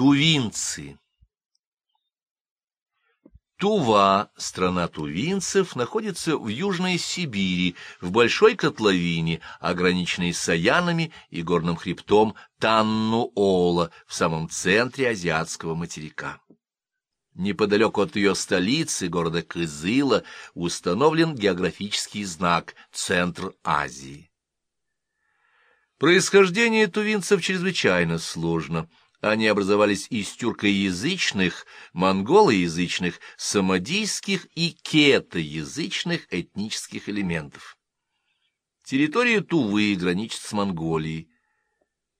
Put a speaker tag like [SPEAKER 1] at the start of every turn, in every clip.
[SPEAKER 1] Тувинцы Тува, страна тувинцев, находится в Южной Сибири, в большой котловине, ограниченной Саянами и горным хребтом Танну-Ола, в самом центре азиатского материка. Неподалеку от ее столицы, города Кызыла, установлен географический знак «Центр Азии». Происхождение тувинцев чрезвычайно сложно — они образовались из тюркоязычных, монголоязычных, самодийских и кетоязычных этнических элементов. Территория Тувы граничит с Монголией.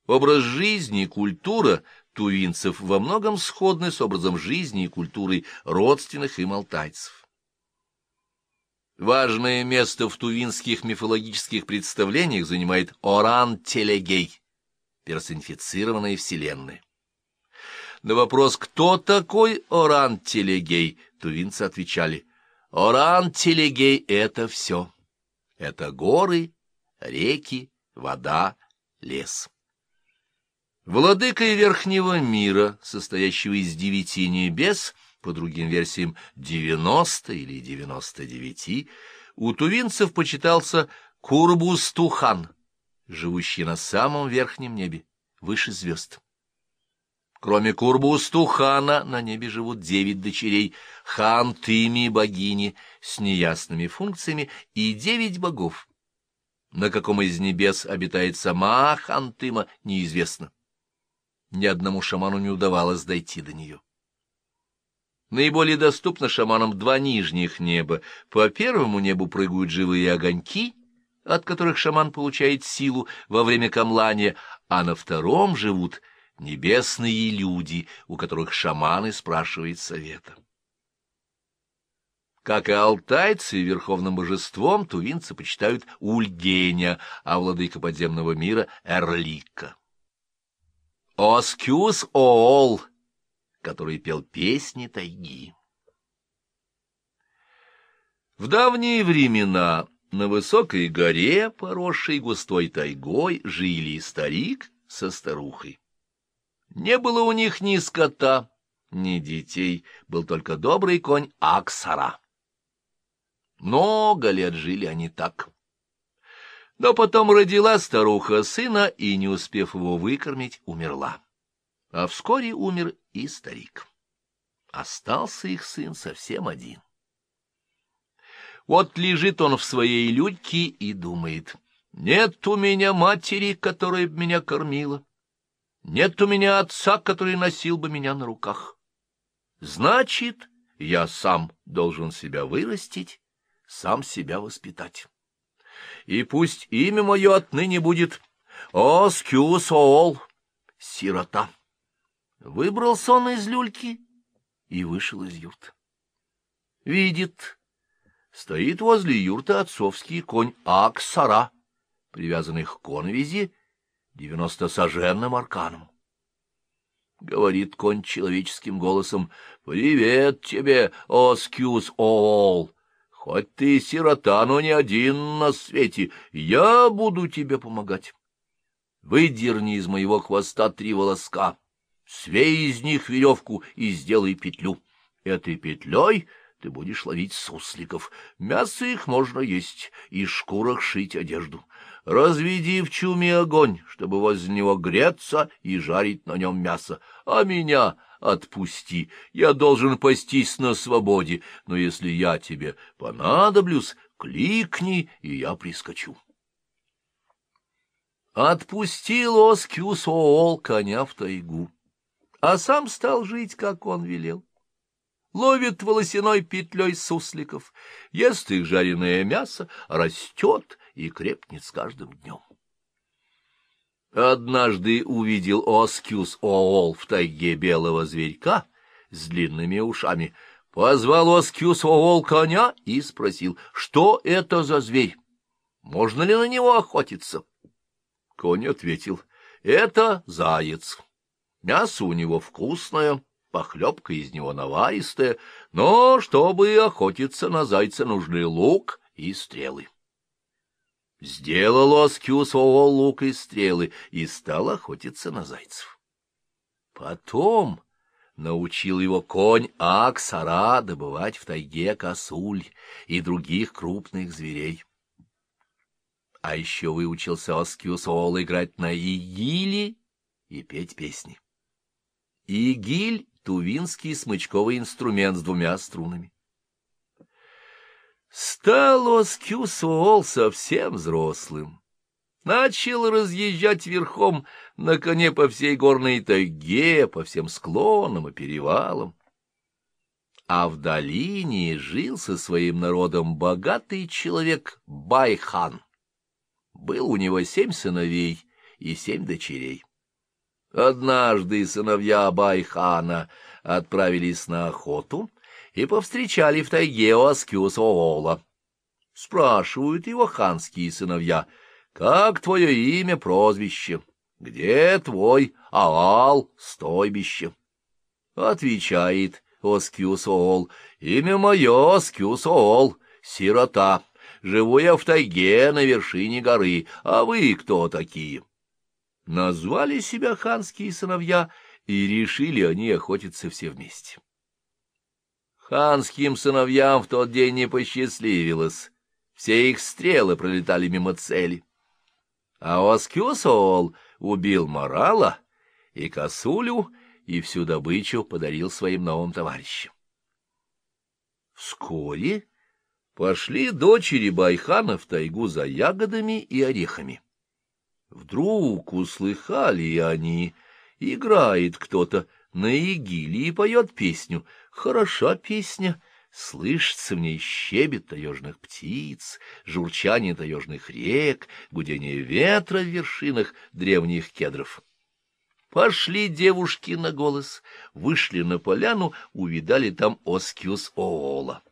[SPEAKER 1] Образ жизни и культура тувинцев во многом сходны с образом жизни и культурой родственных им алтайцев. Важное место в тувинских мифологических представлениях занимает Оран-Телегей, персонифицированная вселенная. На вопрос, кто такой Оран Телегей, тувинцы отвечали, Оран Телегей — это все. Это горы, реки, вода, лес. Владыкой Верхнего мира, состоящего из девяти небес, по другим версиям девяносто или девяносто девяти, у тувинцев почитался Курбустухан, живущий на самом верхнем небе, выше звезд. Кроме Курбусту хана на небе живут девять дочерей, хан Тыми богини с неясными функциями и девять богов. На каком из небес обитает сама Хантыма, неизвестно. Ни одному шаману не удавалось дойти до нее. Наиболее доступно шаманам два нижних неба. По первому небу прыгают живые огоньки, от которых шаман получает силу во время камлания, а на втором живут небесные люди, у которых шаманы спрашивают совета. Как и алтайцы, верховным божеством тувинцы почитают Ульгеня, а владыка подземного мира — Эрлика. Оскюс Оол, который пел песни тайги. В давние времена на высокой горе, поросшей густой тайгой, жили старик со старухой. Не было у них ни скота, ни детей, был только добрый конь Аксара. Много лет жили они так. Но потом родила старуха сына, и, не успев его выкормить, умерла. А вскоре умер и старик. Остался их сын совсем один. Вот лежит он в своей люльке и думает, «Нет у меня матери, которая б меня кормила». Нет у меня отца, который носил бы меня на руках. Значит, я сам должен себя вырастить, сам себя воспитать. И пусть имя мое отныне будет Оскюсоол, сирота. Выбрался он из люльки и вышел из юрты. Видит, стоит возле юрты отцовский конь Аксара, привязанный к конвизи, девяностосоженным арканом. Говорит конь человеческим голосом, — Привет тебе, Оскюс Оол! Хоть ты сирота, но не один на свете, я буду тебе помогать. Выдерни из моего хвоста три волоска, свей из них веревку и сделай петлю. Этой петлей ты будешь ловить сусликов. Мясо их можно есть, и шкурах шить одежду. Разведи в чуме огонь, чтобы возле него греться и жарить на нем мясо, а меня отпусти. Я должен пастись на свободе, но если я тебе понадоблюсь, кликни, и я прискочу. Отпустил Оскюсоол коня в тайгу, а сам стал жить, как он велел. Ловит волосяной петлей сусликов, ест их жареное мясо, растет и крепнет с каждым днем. Однажды увидел Оскюс Оол в тайге белого зверька с длинными ушами, позвал Оскюс Оол коня и спросил, что это за зверь, можно ли на него охотиться. Конь ответил, это заяц, мясо у него вкусное, похлебка из него наваристая, но чтобы охотиться на зайца нужны лук и стрелы. Сделал Оскиус лук и стрелы и стал охотиться на зайцев. Потом научил его конь Аксара добывать в тайге косуль и других крупных зверей. А еще выучился Оскиусол играть на игиле и петь песни. Игиль — тувинский смычковый инструмент с двумя струнами. Стал Оскиусол совсем взрослым начал разъезжать верхом на коне по всей горной тайге, по всем склонам и перевалам. А в долине жил со своим народом богатый человек Байхан. Был у него семь сыновей и семь дочерей. Однажды сыновья Байхана отправились на охоту и повстречали в тайге Оскюс-Оола. Спрашивают его ханские сыновья — как твое имя, прозвище? Где твой аал, стойбище? Отвечает Оскюсол. Имя мое Оскюсол, сирота. Живу я в тайге на вершине горы. А вы кто такие? Назвали себя ханские сыновья, и решили они охотиться все вместе. Ханским сыновьям в тот день не посчастливилось. Все их стрелы пролетали мимо цели. А Оскюсол убил Морала и Косулю, и всю добычу подарил своим новым товарищам. Вскоре пошли дочери Байхана в тайгу за ягодами и орехами. Вдруг услыхали они, играет кто-то на игиле и поет песню. Хороша песня — Слышится в ней щебет таежных птиц, журчание таежных рек, гудение ветра в вершинах древних кедров. Пошли девушки на голос, вышли на поляну, увидали там Оскиус Оола.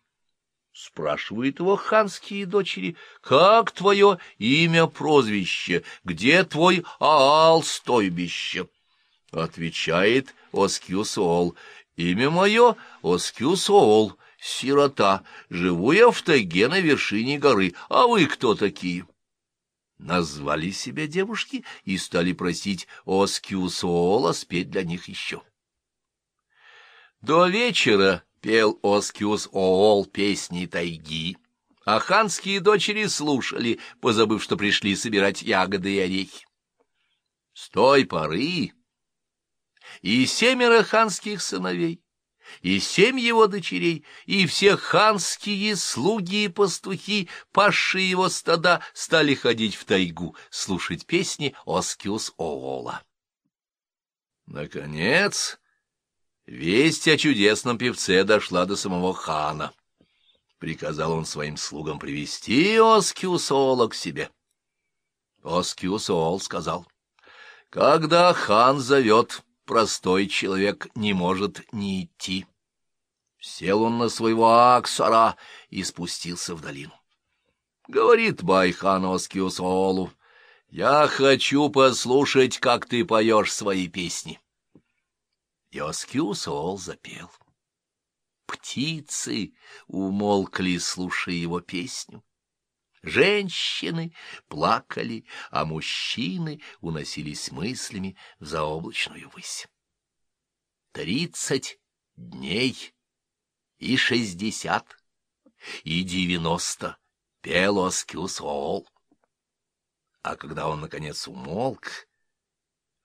[SPEAKER 1] Спрашивают его ханские дочери, как твое имя, прозвище, где твой Аал, стойбище? Отвечает Оскиус Оол, имя мое Оскиус Оол, сирота, живу я в тайге на вершине горы, а вы кто такие? Назвали себя девушки и стали просить Оскиусоола спеть для них еще. До вечера пел Оскиус Оол песни тайги, а ханские дочери слушали, позабыв, что пришли собирать ягоды и орехи. С той поры и семеро ханских сыновей, и семь его дочерей, и все ханские слуги и пастухи, пасшие его стада, стали ходить в тайгу, слушать песни Оскиус Оола. Наконец, весть о чудесном певце дошла до самого хана. Приказал он своим слугам привести Оскиус Оола к себе. Оскиус Оол сказал, — Когда хан зовет простой человек не может не идти. Сел он на своего Аксара и спустился в долину. Говорит Байхан Оскиусолу, «Я хочу послушать, как ты поешь свои песни». И Оскиусол запел. Птицы умолкли, слушая его песню. Женщины плакали, а мужчины уносились мыслями в заоблачную высь. Тридцать дней и шестьдесят, и девяносто пел Оскюсол. А когда он, наконец, умолк,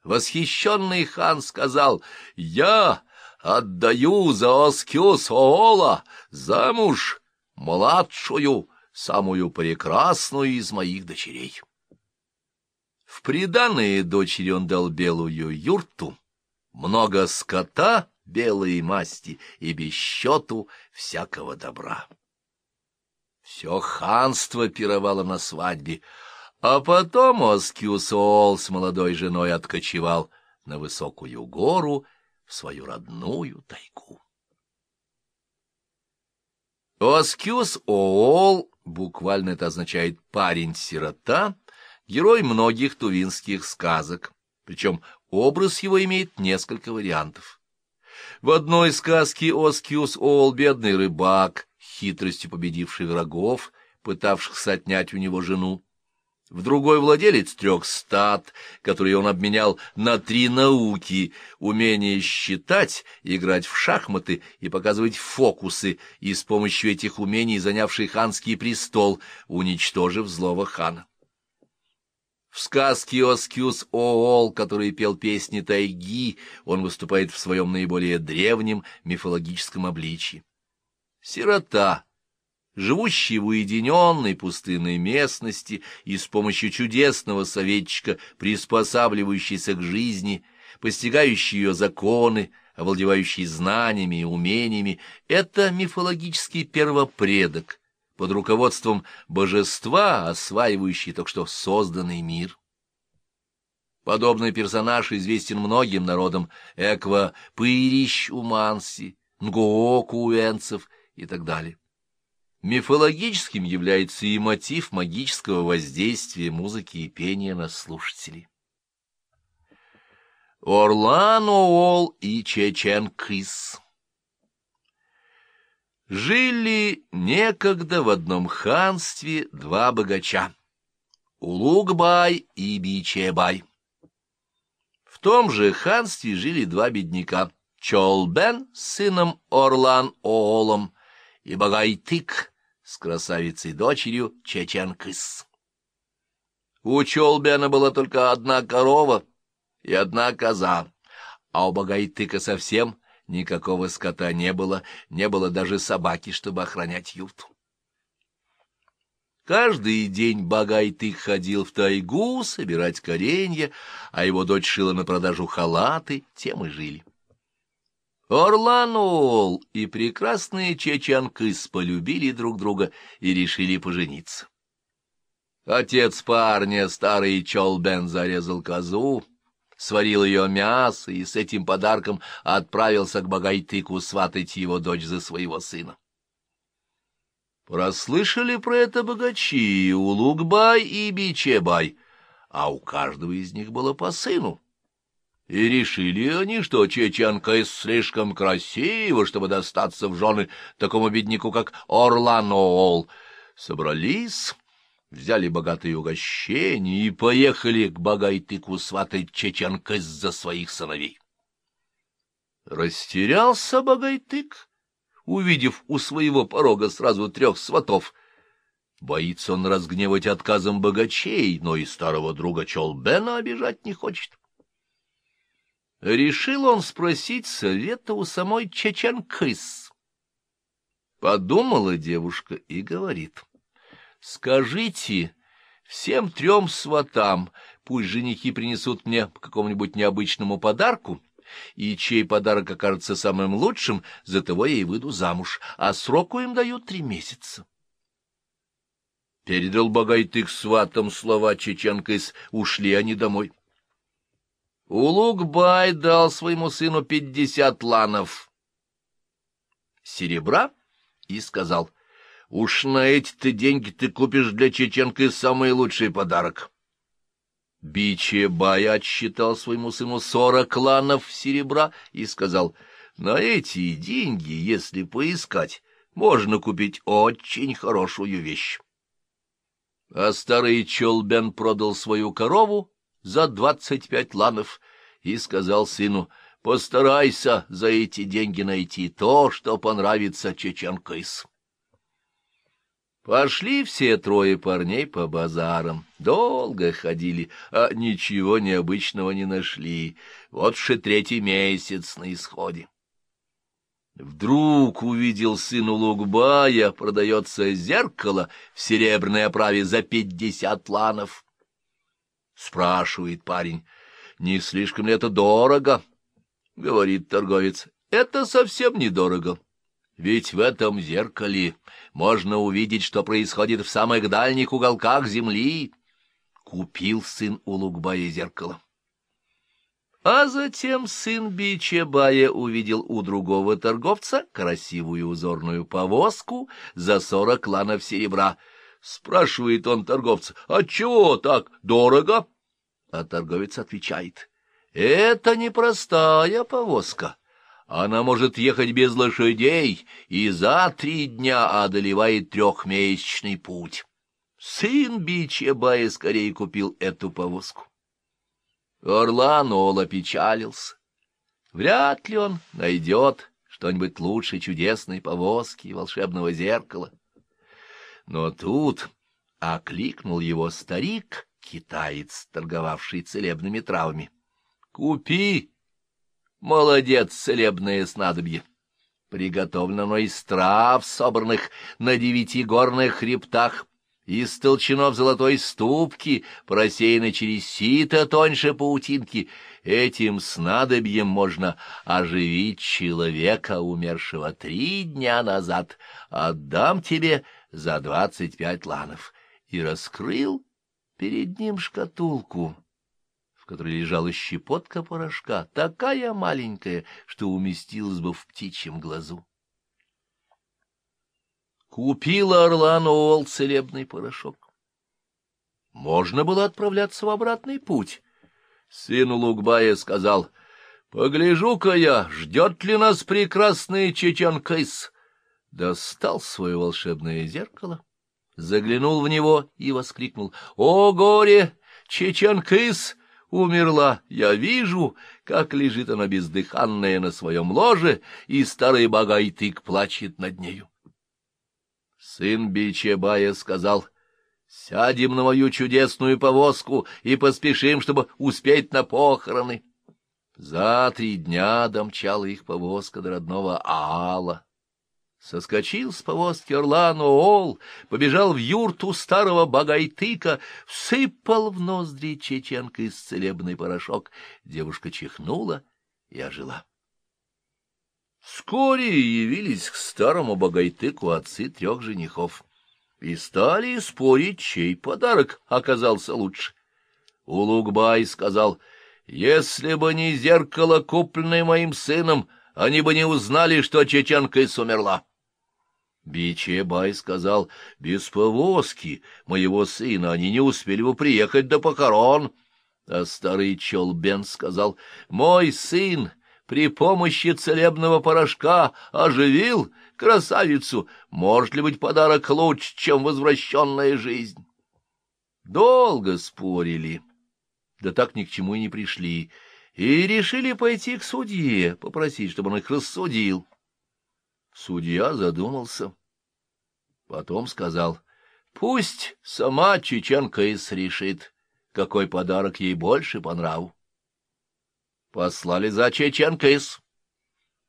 [SPEAKER 1] восхищенный хан сказал, «Я отдаю за Оскюсоола замуж младшую, самую прекрасную из моих дочерей. В приданные дочери он дал белую юрту, много скота белой масти и без счету всякого добра. Все ханство пировало на свадьбе, а потом Оскиусол с молодой женой откочевал на высокую гору в свою родную тайгу. Оскиус Оол буквально это означает «парень-сирота», герой многих тувинских сказок, причем образ его имеет несколько вариантов. В одной сказке Оскиус Ол, бедный рыбак, хитростью победивший врагов, пытавшихся отнять у него жену. В другой владелец трех стад, которые он обменял на три науки — умение считать, играть в шахматы и показывать фокусы, и с помощью этих умений занявший ханский престол, уничтожив злого хана. В сказке Оскюс Оол, который пел песни тайги, он выступает в своем наиболее древнем мифологическом обличии. Сирота, живущий в уединенной пустынной местности и с помощью чудесного советчика, приспосабливающийся к жизни, постигающий ее законы, овладевающий знаниями и умениями, это мифологический первопредок — под руководством божества, осваивающий только что созданный мир. Подобный персонаж известен многим народам Эква Пырищ у Манси, Нгооку у Энцев и так далее. Мифологическим является и мотив магического воздействия музыки и пения на слушателей. Орлан Оол и Чечен Кыс Жили некогда в одном ханстве два богача — Улугбай и Бичебай. В том же ханстве жили два бедняка — Чолбен сыном Орлан-Оолом и Багайтык с красавицей-дочерью Чеченкыс. У Чолбена была только одна корова и одна коза, а у Багайтыка совсем Никакого скота не было, не было даже собаки, чтобы охранять юрту. Каждый день Багайтык ходил в тайгу собирать коренья, а его дочь шила на продажу халаты, тем и жили. Орланул и прекрасные чечанкыс полюбили друг друга и решили пожениться. Отец парня, старый Чолбен, зарезал козу, сварил ее мясо и с этим подарком отправился к Багайтыку сватать его дочь за своего сына. Прослышали про это богачи Улугбай и Бичебай, а у каждого из них было по сыну. И решили они, что чеченка слишком красива, чтобы достаться в жены такому бедняку, как Орланоол. Собрались взяли богатые угощения и поехали к Багайтыку сватать чеченка за своих сыновей. Растерялся Багайтык, увидев у своего порога сразу трех сватов. Боится он разгневать отказом богачей, но и старого друга Чолбена обижать не хочет. Решил он спросить совета у самой Чеченкыс. Подумала девушка и говорит — Скажите всем трем сватам, пусть женихи принесут мне по какому-нибудь необычному подарку, и чей подарок окажется самым лучшим, за того я и выйду замуж, а сроку им дают три месяца. Передал Багайтык сватам слова Чеченкис, ушли они домой. Улугбай дал своему сыну пятьдесят ланов серебра и сказал — Уж на эти-то деньги ты купишь для Чеченко самый лучший подарок. Бичебай отсчитал своему сыну сорок ланов серебра и сказал, на эти деньги, если поискать, можно купить очень хорошую вещь. А старый Чолбен продал свою корову за двадцать пять ланов и сказал сыну, постарайся за эти деньги найти то, что понравится Чеченкойс. Пошли все трое парней по базарам. Долго ходили, а ничего необычного не нашли. Вот же третий месяц на исходе. Вдруг увидел сын Лугбая, продается зеркало в серебряной оправе за пятьдесят ланов. Спрашивает парень, не слишком ли это дорого? Говорит торговец, это совсем недорого. Ведь в этом зеркале можно увидеть, что происходит в самых дальних уголках земли. Купил сын Улугбая зеркало. А затем сын Бичебая увидел у другого торговца красивую узорную повозку за сорок ланов серебра. Спрашивает он торговца, «А чего так дорого?» А торговец отвечает, «Это непростая повозка». Она может ехать без лошадей и за три дня одолевает трехмесячный путь. сын Бичебая скорее купил эту повозку. Орлан Ол опечалился. Вряд ли он найдет что-нибудь лучше чудесной повозки и волшебного зеркала. Но тут окликнул его старик, китаец, торговавший целебными травами. — Купи, молодец, целебное снадобье. Приготовлено из трав, собранных на девяти горных хребтах, из толчанов золотой ступки, просеяны через сито тоньше паутинки. Этим снадобьем можно оживить человека, умершего три дня назад. Отдам тебе за двадцать пять ланов. И раскрыл перед ним шкатулку, в которой лежала щепотка порошка, такая маленькая, что уместилась бы в птичьем глазу. Купила Орлану Ол целебный порошок. Можно было отправляться в обратный путь. Сыну Лукбая сказал, — Погляжу-ка я, ждет ли нас прекрасный Чечен-Кайс. Достал свое волшебное зеркало, заглянул в него и воскликнул, — О, горе! Чечен-Кайс! умерла. Я вижу, как лежит она бездыханная на своем ложе, и старый багайтык плачет над нею. Сын Бичебая сказал, — Сядем на мою чудесную повозку и поспешим, чтобы успеть на похороны. За три дня домчала их повозка до родного Аала. Соскочил с повозки Орлану Ол, побежал в юрту старого Багайтыка, всыпал в ноздри чеченка исцелебный порошок. Девушка чихнула и ожила. Вскоре явились к старому богайтыку отцы трех женихов и стали спорить, чей подарок оказался лучше. Улугбай сказал, «Если бы не зеркало, купленное моим сыном, они бы не узнали, что чеченка умерла». Бичебай сказал, «Без повозки моего сына они не успели бы приехать до похорон». А старый Чолбен сказал, «Мой сын...» при помощи целебного порошка оживил красавицу, может ли быть подарок лучше, чем возвращенная жизнь? Долго спорили, да так ни к чему и не пришли, и решили пойти к судье, попросить, чтобы он их рассудил. Судья задумался, потом сказал, пусть сама Чеченка и решит, какой подарок ей больше по нраву послали за Чеченкис.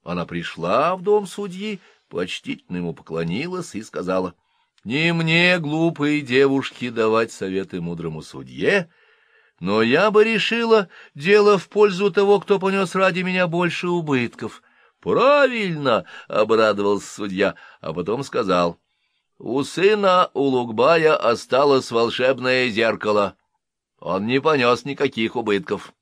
[SPEAKER 1] Она пришла в дом судьи, почтительно ему поклонилась и сказала, «Не мне, глупые девушки, давать советы мудрому судье, но я бы решила дело в пользу того, кто понес ради меня больше убытков». «Правильно!» — обрадовался судья, а потом сказал, «У сына Улугбая осталось волшебное зеркало. Он не понес никаких убытков».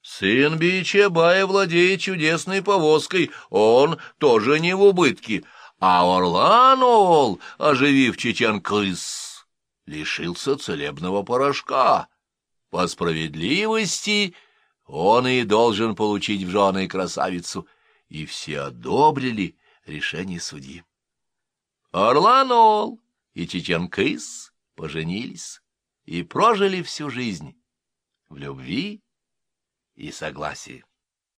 [SPEAKER 1] Сын Бичебая владеет чудесной повозкой, он тоже не в убытке, а Орланол, оживив Чечен-Крыс, лишился целебного порошка. По справедливости он и должен получить в жены красавицу, и все одобрили решение судьи. Орланол и Чечен-Крыс поженились и прожили всю жизнь в любви и согласии.